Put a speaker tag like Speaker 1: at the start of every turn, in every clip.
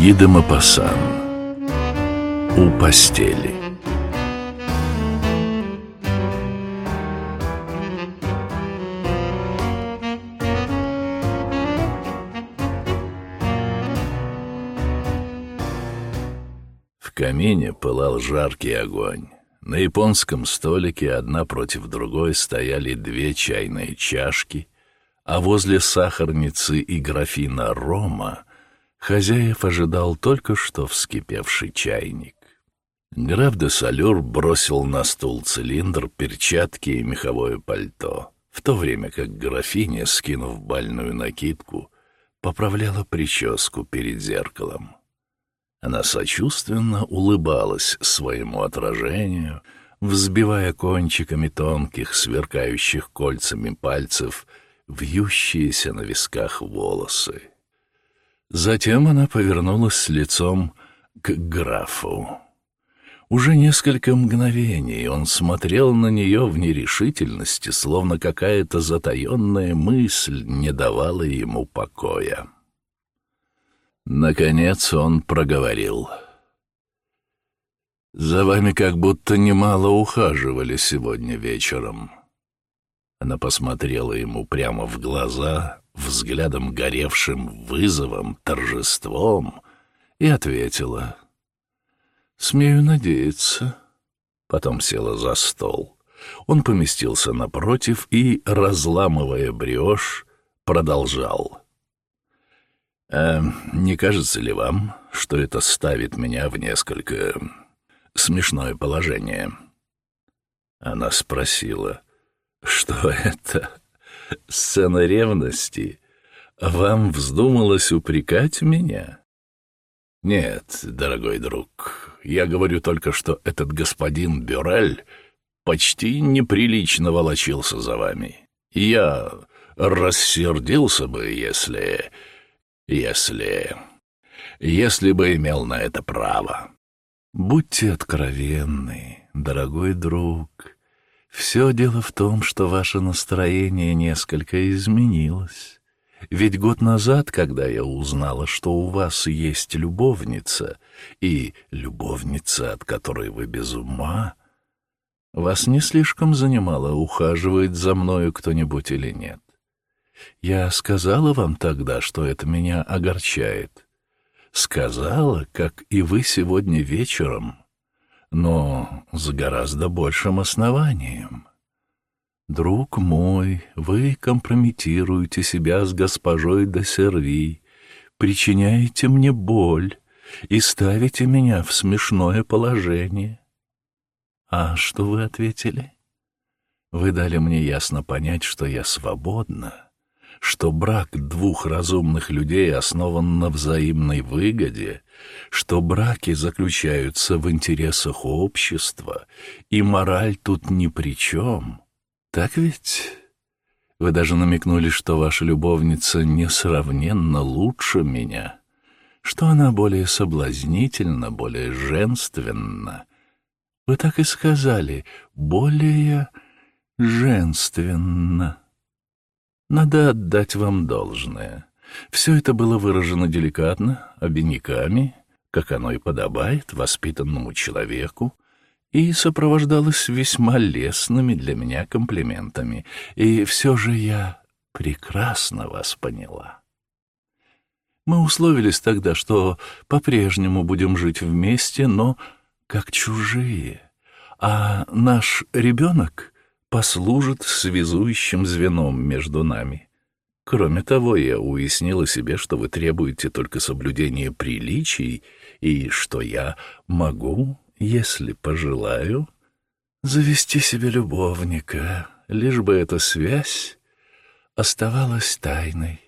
Speaker 1: Гида Мапасан У постели В камине пылал жаркий огонь. На японском столике одна против другой стояли две чайные чашки, а возле сахарницы и графина рома хозяев ожидал только что вскипевший чайник. Граф де Салюр бросил на стул цилиндр, перчатки и меховое пальто, в то время как графиня, скинув бальную накидку, поправляла прическу перед зеркалом. Она сочувственно улыбалась своему отражению, взбивая кончиками тонких, сверкающих кольцами пальцев вьющиеся на висках волосы. Затем она повернулась лицом к графу. Уже несколько мгновений он смотрел на нее в нерешительности, словно какая-то затаенная мысль не давала ему покоя. Наконец он проговорил. «За вами как будто немало ухаживали сегодня вечером». Она посмотрела ему прямо в глаза, взглядом горевшим вызовом, торжеством, и ответила. «Смею надеяться». Потом села за стол. Он поместился напротив и, разламывая брioche, продолжал. «А не кажется ли вам, что это ставит меня в несколько смешное положение?» Она спросила, что это сцена ревности? Вам вздумалось упрекать меня? Нет, дорогой друг, я говорю только, что этот господин Бюрель почти неприлично волочился за вами. Я рассердился бы, если... если... если бы имел на это право. Будьте откровенны, дорогой друг. Все дело в том, что ваше настроение несколько изменилось. Ведь год назад, когда я узнала, что у вас есть любовница, и любовница, от которой вы без ума, вас не слишком занимало, ухаживает за мною кто-нибудь или нет. Я сказала вам тогда, что это меня огорчает. Сказала, как и вы сегодня вечером, но с гораздо большим основанием. Друг мой, вы компрометируете себя с госпожой де Серви, причиняете мне боль и ставите меня в смешное положение. А что вы ответили? Вы дали мне ясно понять, что я свободна, что брак двух разумных людей основан на взаимной выгоде, что браки заключаются в интересах общества, и мораль тут ни при чем. Так ведь? Вы даже намекнули, что ваша любовница несравненно лучше меня, что она более соблазнительна, более женственна. Вы так и сказали, более женственна. Надо отдать вам должное. Все это было выражено деликатно, обиняками, как оно и подобает воспитанному человеку, и сопровождалось весьма лестными для меня комплиментами. И все же я прекрасно вас поняла. Мы условились тогда, что по-прежнему будем жить вместе, но как чужие. А наш ребенок послужит связующим звеном между нами. Кроме того, я уяснила себе, что вы требуете только соблюдения приличий, и что я могу, если пожелаю, завести себе любовника, лишь бы эта связь оставалась тайной.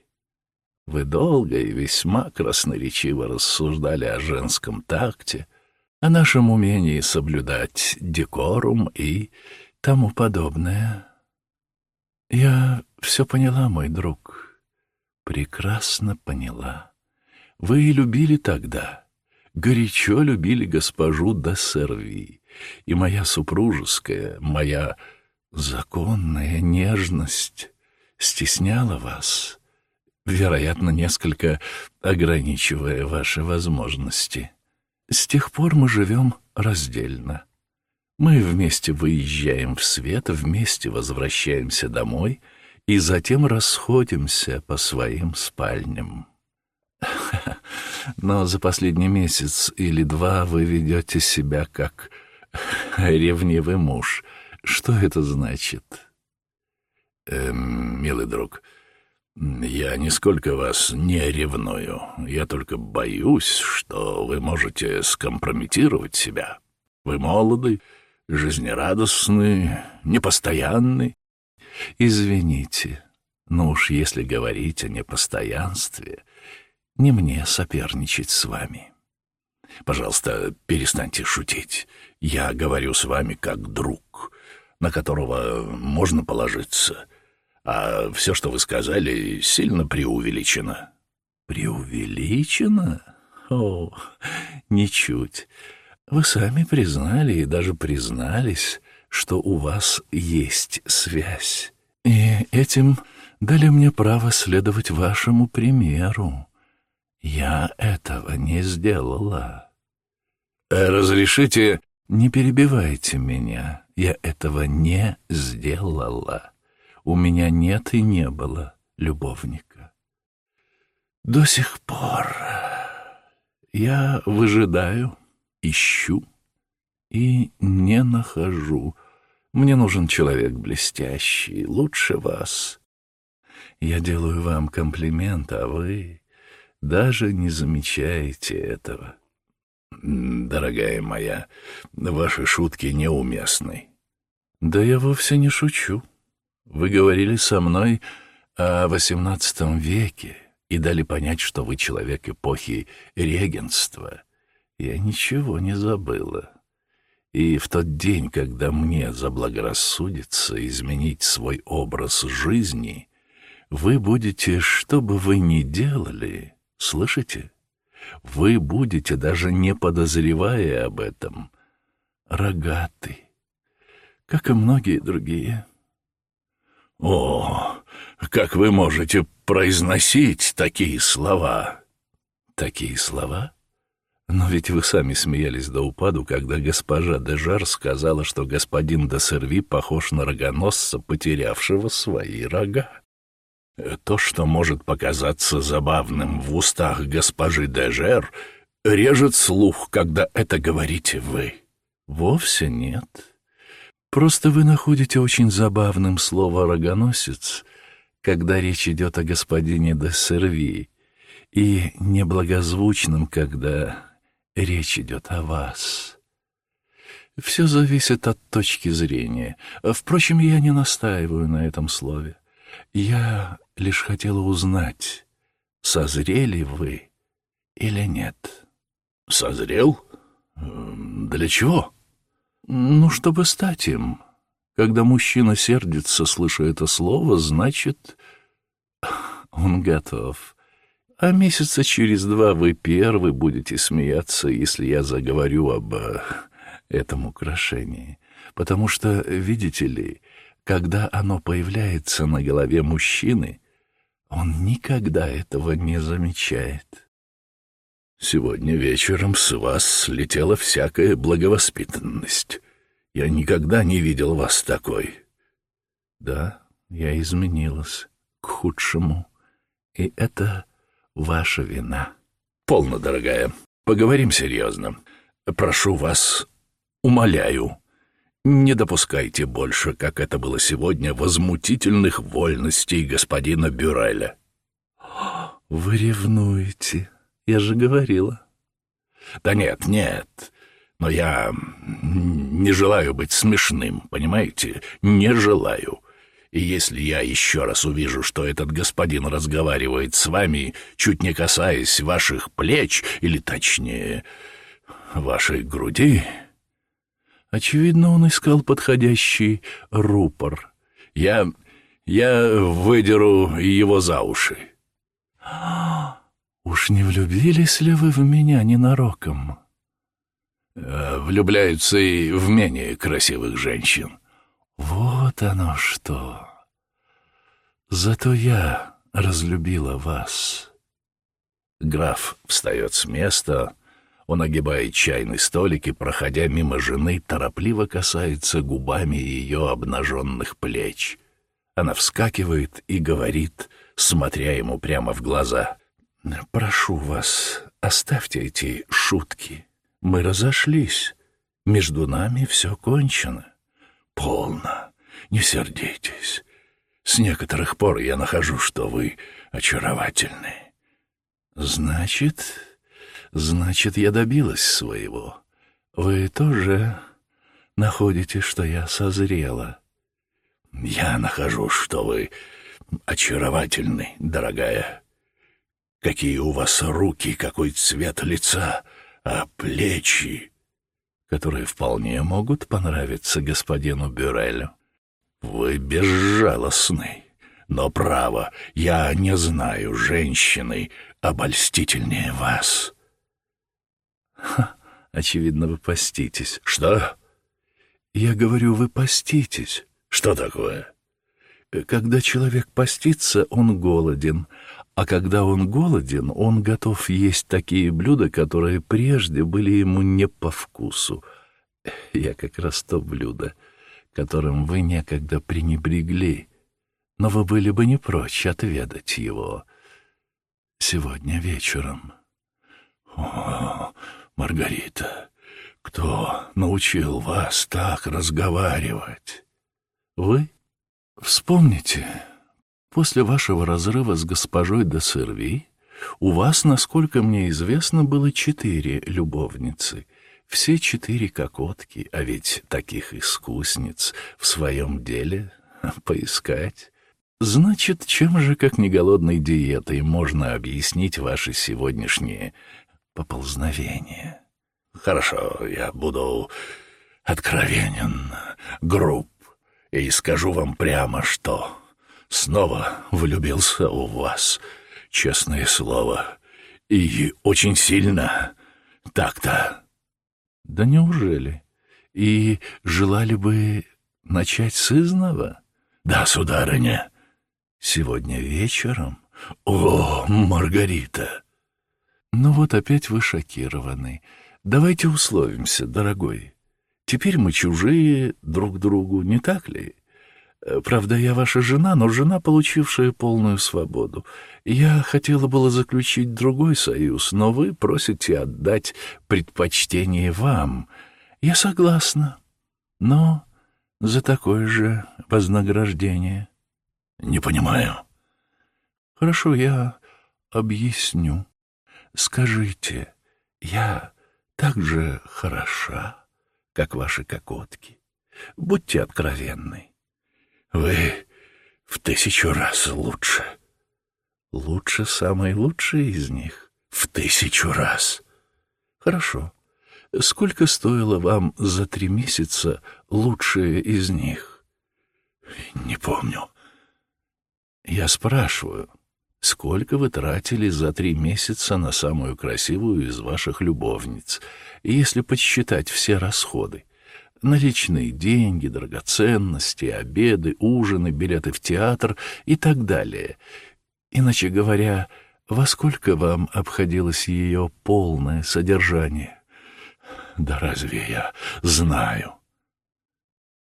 Speaker 1: Вы долго и весьма красноречиво рассуждали о женском такте, о нашем умении соблюдать декорум и тому подобное. Я все поняла, мой друг, прекрасно поняла. Вы любили тогда, горячо любили госпожу Дессерви, и моя супружеская, моя законная нежность стесняла вас, вероятно, несколько ограничивая ваши возможности. С тех пор мы живем раздельно. Мы вместе выезжаем в свет, вместе возвращаемся домой и затем расходимся по своим спальням. Но за последний месяц или два вы ведете себя как ревнивый муж. Что это значит? Эм, милый друг, я нисколько вас не ревную. Я только боюсь, что вы можете скомпрометировать себя. Вы молоды, жизнерадостны, непостоянны. Извините, но уж если говорить о непостоянстве, не мне соперничать с вами. Пожалуйста, перестаньте шутить. Я говорю с вами как друг, на которого можно положиться. А все, что вы сказали, сильно преувеличено. Преувеличено? О, ничуть. Вы сами признали и даже признались, что у вас есть связь. И этим дали мне право следовать вашему примеру. Я этого не сделала. Э, разрешите... Не перебивайте меня. Я этого не сделала. У меня нет и не было любовника. До сих пор я выжидаю, ищу и не нахожу. Мне нужен человек блестящий, лучше вас. Я делаю вам комплимент, а вы даже не замечаете этого. Дорогая моя, ваши шутки неуместны. Да я вовсе не шучу. Вы говорили со мной о XVIII веке и дали понять, что вы человек эпохи регенства. Я ничего не забыла. И в тот день, когда мне заблагорассудится изменить свой образ жизни, вы будете, что бы вы ни делали, Слышите? Вы будете, даже не подозревая об этом, рогатый, как и многие другие. О, как вы можете произносить такие слова? Такие слова? Но ведь вы сами смеялись до упаду, когда госпожа Дежар сказала, что господин де Серви похож на рогоносца, потерявшего свои рога. То, что может показаться забавным в устах госпожи Дежер, режет слух, когда это говорите вы. Вовсе нет. Просто вы находите очень забавным слово «рогоносец», когда речь идет о господине де Серви, и неблагозвучным, когда речь идет о вас. Все зависит от точки зрения. Впрочем, я не настаиваю на этом слове. Я лишь хотела узнать, созрели вы или нет. Созрел? Для чего? Ну, чтобы стать им. Когда мужчина сердится, слыша это слово, значит, он готов. А месяца через два вы первый будете смеяться, если я заговорю об э, этом украшении. Потому что, видите ли, когда оно появляется на голове мужчины, он никогда этого не замечает. Сегодня вечером с вас слетела всякая благовоспитанность. Я никогда не видел вас такой. Да, я изменилась к худшему, и это ваша вина. Полно, дорогая, поговорим серьезно. Прошу вас, умоляю, не допускайте больше, как это было сегодня, возмутительных вольностей господина Бюреля. Вы ревнуете, я же говорила. Да нет, нет, но я не желаю быть смешным, понимаете? Не желаю. И если я еще раз увижу, что этот господин разговаривает с вами, чуть не касаясь ваших плеч, или точнее, вашей груди, Очевидно, он искал подходящий рупор. Я... я выдеру его за уши. «Уж не влюбились ли вы в меня ненароком?» э, «Влюбляются и в менее красивых женщин». «Вот оно что! Зато я разлюбила вас. Граф встает с места, он огибает чайный столик и, проходя мимо жены, торопливо касается губами ее обнаженных плеч. Она вскакивает и говорит, смотря ему прямо в глаза, «Прошу вас, оставьте эти шутки. Мы разошлись. Между нами все кончено. Полно. Не сердитесь. С некоторых пор я нахожу, что вы очаровательны. Значит, значит, я добилась своего. Вы тоже находите, что я созрела. Я нахожу, что вы очаровательны, дорогая. Какие у вас руки, какой цвет лица, а плечи, которые вполне могут понравиться господину Бюрелю. «Вы безжалостны. Но, право, я не знаю женщины обольстительнее вас». «Ха, очевидно, вы поститесь».
Speaker 2: «Что?»
Speaker 1: «Я говорю, вы поститесь».
Speaker 2: «Что такое?»
Speaker 1: «Когда человек постится, он голоден, а когда он голоден, он готов есть такие блюда, которые прежде были ему не по вкусу. Я как раз то блюдо» которым вы некогда пренебрегли, но вы были бы не прочь отведать его сегодня вечером.
Speaker 2: О, Маргарита, кто научил вас так разговаривать?
Speaker 1: Вы? Вспомните, после вашего разрыва с госпожой де Серви у вас, насколько мне известно, было четыре любовницы — все четыре кокотки, а ведь таких искусниц в своем деле поискать. Значит, чем же, как не голодной диетой, можно объяснить ваши сегодняшние поползновения?
Speaker 2: Хорошо, я буду откровенен, груб, и скажу вам прямо, что снова влюбился у вас, честное слово, и очень сильно так-то.
Speaker 1: Да неужели? И желали бы начать с изного?
Speaker 2: Да, сударыня.
Speaker 1: Сегодня вечером?
Speaker 2: О, Маргарита!
Speaker 1: Ну вот опять вы шокированы. Давайте условимся, дорогой. Теперь мы чужие друг другу, не так ли? Э, правда, я ваша жена, но жена, получившая полную свободу. Я хотела было заключить другой союз, но вы просите отдать предпочтение вам. Я согласна, но за такое же вознаграждение.
Speaker 2: Не понимаю.
Speaker 1: Хорошо, я объясню. Скажите, я так же хороша, как ваши кокотки. Будьте откровенны.
Speaker 2: Вы в тысячу раз лучше.
Speaker 1: Лучше самые лучшие из них?
Speaker 2: В тысячу раз.
Speaker 1: Хорошо. Сколько стоило вам за три месяца лучшие из них?
Speaker 2: Не помню.
Speaker 1: Я спрашиваю, сколько вы тратили за три месяца на самую красивую из ваших любовниц, если подсчитать все расходы? Наличные деньги, драгоценности, обеды, ужины, билеты в театр и так далее. Иначе говоря, во сколько вам обходилось ее полное содержание?
Speaker 2: Да разве я знаю?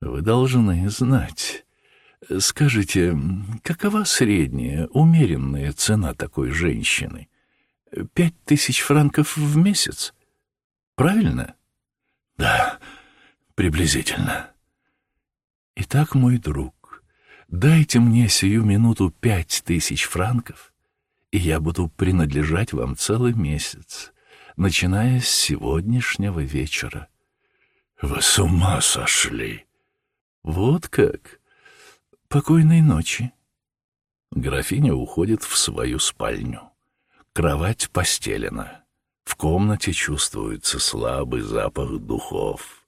Speaker 1: Вы должны знать. Скажите, какова средняя, умеренная цена такой женщины? Пять тысяч франков в месяц? Правильно?
Speaker 2: Да, приблизительно.
Speaker 1: Итак, мой друг, дайте мне сию минуту пять тысяч франков, и я буду принадлежать вам целый месяц, начиная с сегодняшнего вечера.
Speaker 2: Вы с ума сошли.
Speaker 1: Вот как. Покойной ночи. Графиня уходит в свою спальню. Кровать постелена. В комнате чувствуется слабый запах духов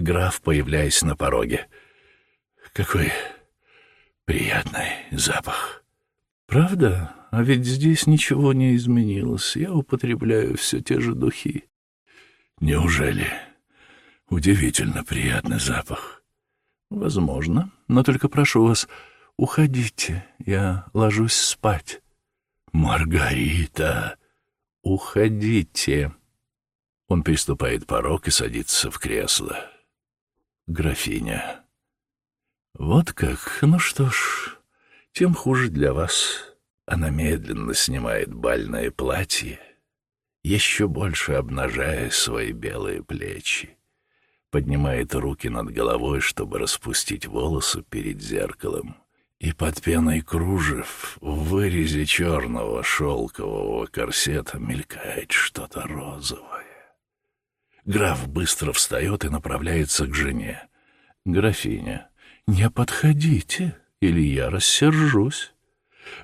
Speaker 1: граф, появляясь на пороге.
Speaker 2: «Какой приятный запах!»
Speaker 1: «Правда? А ведь здесь ничего не изменилось. Я употребляю все те же духи».
Speaker 2: «Неужели? Удивительно приятный запах».
Speaker 1: «Возможно. Но только прошу вас, Уходите, я ложусь спать.
Speaker 2: Маргарита,
Speaker 1: уходите.
Speaker 2: Он приступает порог и садится в кресло. Графиня.
Speaker 1: Вот как, ну что ж, тем хуже для вас. Она медленно снимает бальное платье, еще больше обнажая свои белые плечи. Поднимает руки над головой, чтобы распустить волосы перед зеркалом. И под пеной кружев в вырезе черного шелкового корсета мелькает что-то розовое. Граф быстро встает и направляется к жене. «Графиня, не подходите, или я рассержусь».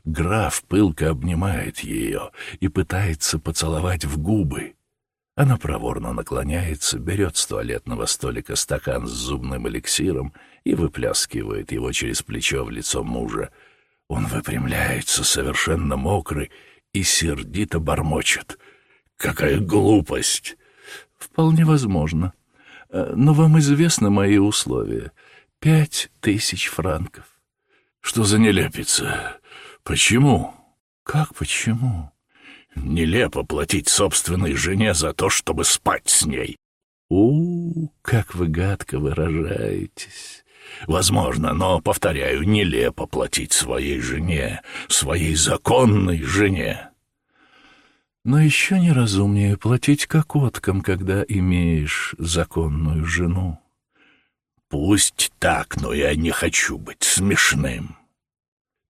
Speaker 1: Граф пылко обнимает ее и пытается поцеловать в губы. Она проворно наклоняется, берет с туалетного столика стакан с зубным эликсиром и выплескивает его через плечо в лицо мужа. Он выпрямляется, совершенно мокрый, и сердито бормочет. «Какая глупость!» «Вполне возможно. Э, но вам известны мои условия. Пять тысяч франков».
Speaker 2: «Что за нелепица? Почему?»
Speaker 1: «Как почему?»
Speaker 2: Нелепо платить собственной жене за то, чтобы спать с ней.
Speaker 1: У, как вы гадко выражаетесь.
Speaker 2: Возможно, но, повторяю, нелепо платить своей жене, своей законной жене.
Speaker 1: Но еще неразумнее платить кокоткам, когда имеешь законную жену.
Speaker 2: Пусть так, но я не хочу быть смешным.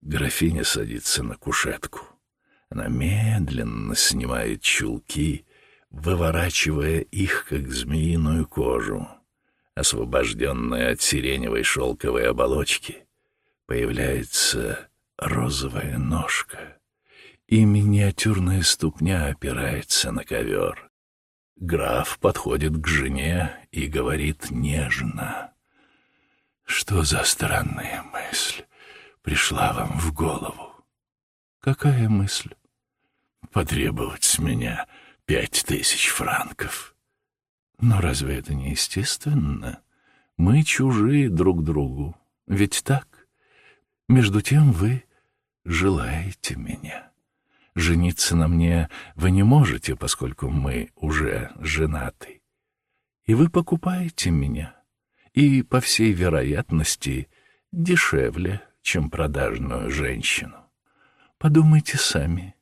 Speaker 1: Графиня садится на кушетку. Она медленно снимает чулки, выворачивая их, как змеиную кожу. Освобожденная от сиреневой шелковой оболочки, появляется розовая ножка, и миниатюрная ступня опирается на ковер. Граф подходит к жене и говорит нежно. «Что за странная мысль пришла вам в голову?» «Какая мысль?»
Speaker 2: потребовать с меня пять тысяч франков.
Speaker 1: Но разве это не естественно? Мы чужие друг другу, ведь так? Между тем вы желаете меня. Жениться на мне вы не можете, поскольку мы уже женаты. И вы покупаете меня, и, по всей вероятности, дешевле, чем продажную женщину. Подумайте сами.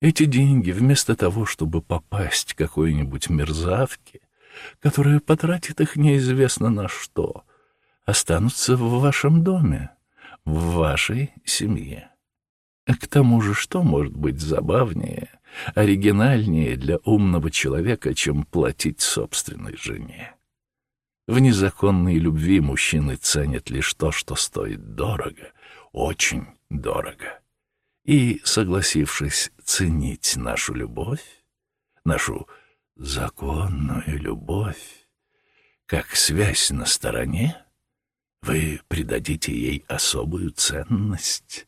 Speaker 1: Эти деньги, вместо того, чтобы попасть какой-нибудь мерзавке, которая потратит их неизвестно на что, останутся в вашем доме, в вашей семье. К тому же, что может быть забавнее, оригинальнее для умного человека, чем платить собственной жене? В незаконной любви мужчины ценят лишь то, что стоит дорого, очень дорого и, согласившись ценить нашу любовь, нашу законную любовь, как связь на стороне, вы придадите ей особую ценность,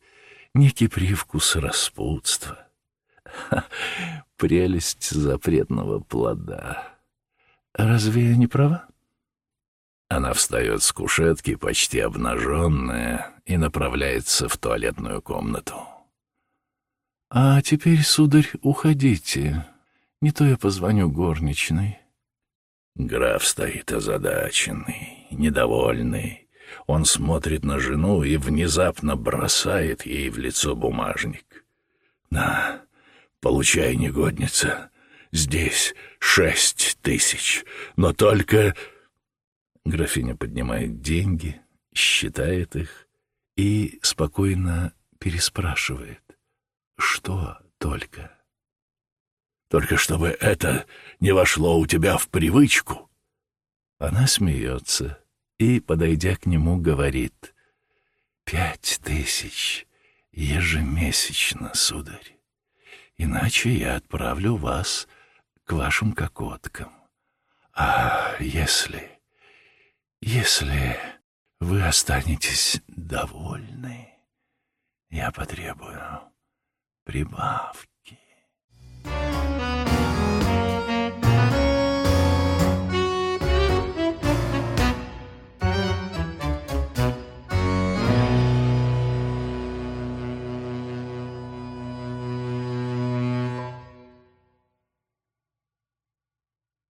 Speaker 1: некий привкус распутства. Ха, прелесть запретного плода. Разве я не права? Она встает с кушетки, почти обнаженная, и направляется в туалетную комнату. «А теперь, сударь, уходите. Не то я позвоню горничной».
Speaker 2: Граф стоит озадаченный, недовольный. Он смотрит на жену и внезапно бросает ей в лицо бумажник. «На, получай, негодница. Здесь шесть тысяч, но только...»
Speaker 1: Графиня поднимает деньги, считает их и спокойно переспрашивает. Что только?
Speaker 2: Только чтобы это не вошло у тебя в привычку.
Speaker 1: Она смеется и, подойдя к нему, говорит. Пять тысяч ежемесячно, сударь. Иначе я отправлю вас к вашим кокоткам. А если... если вы останетесь довольны, я потребую прибавки.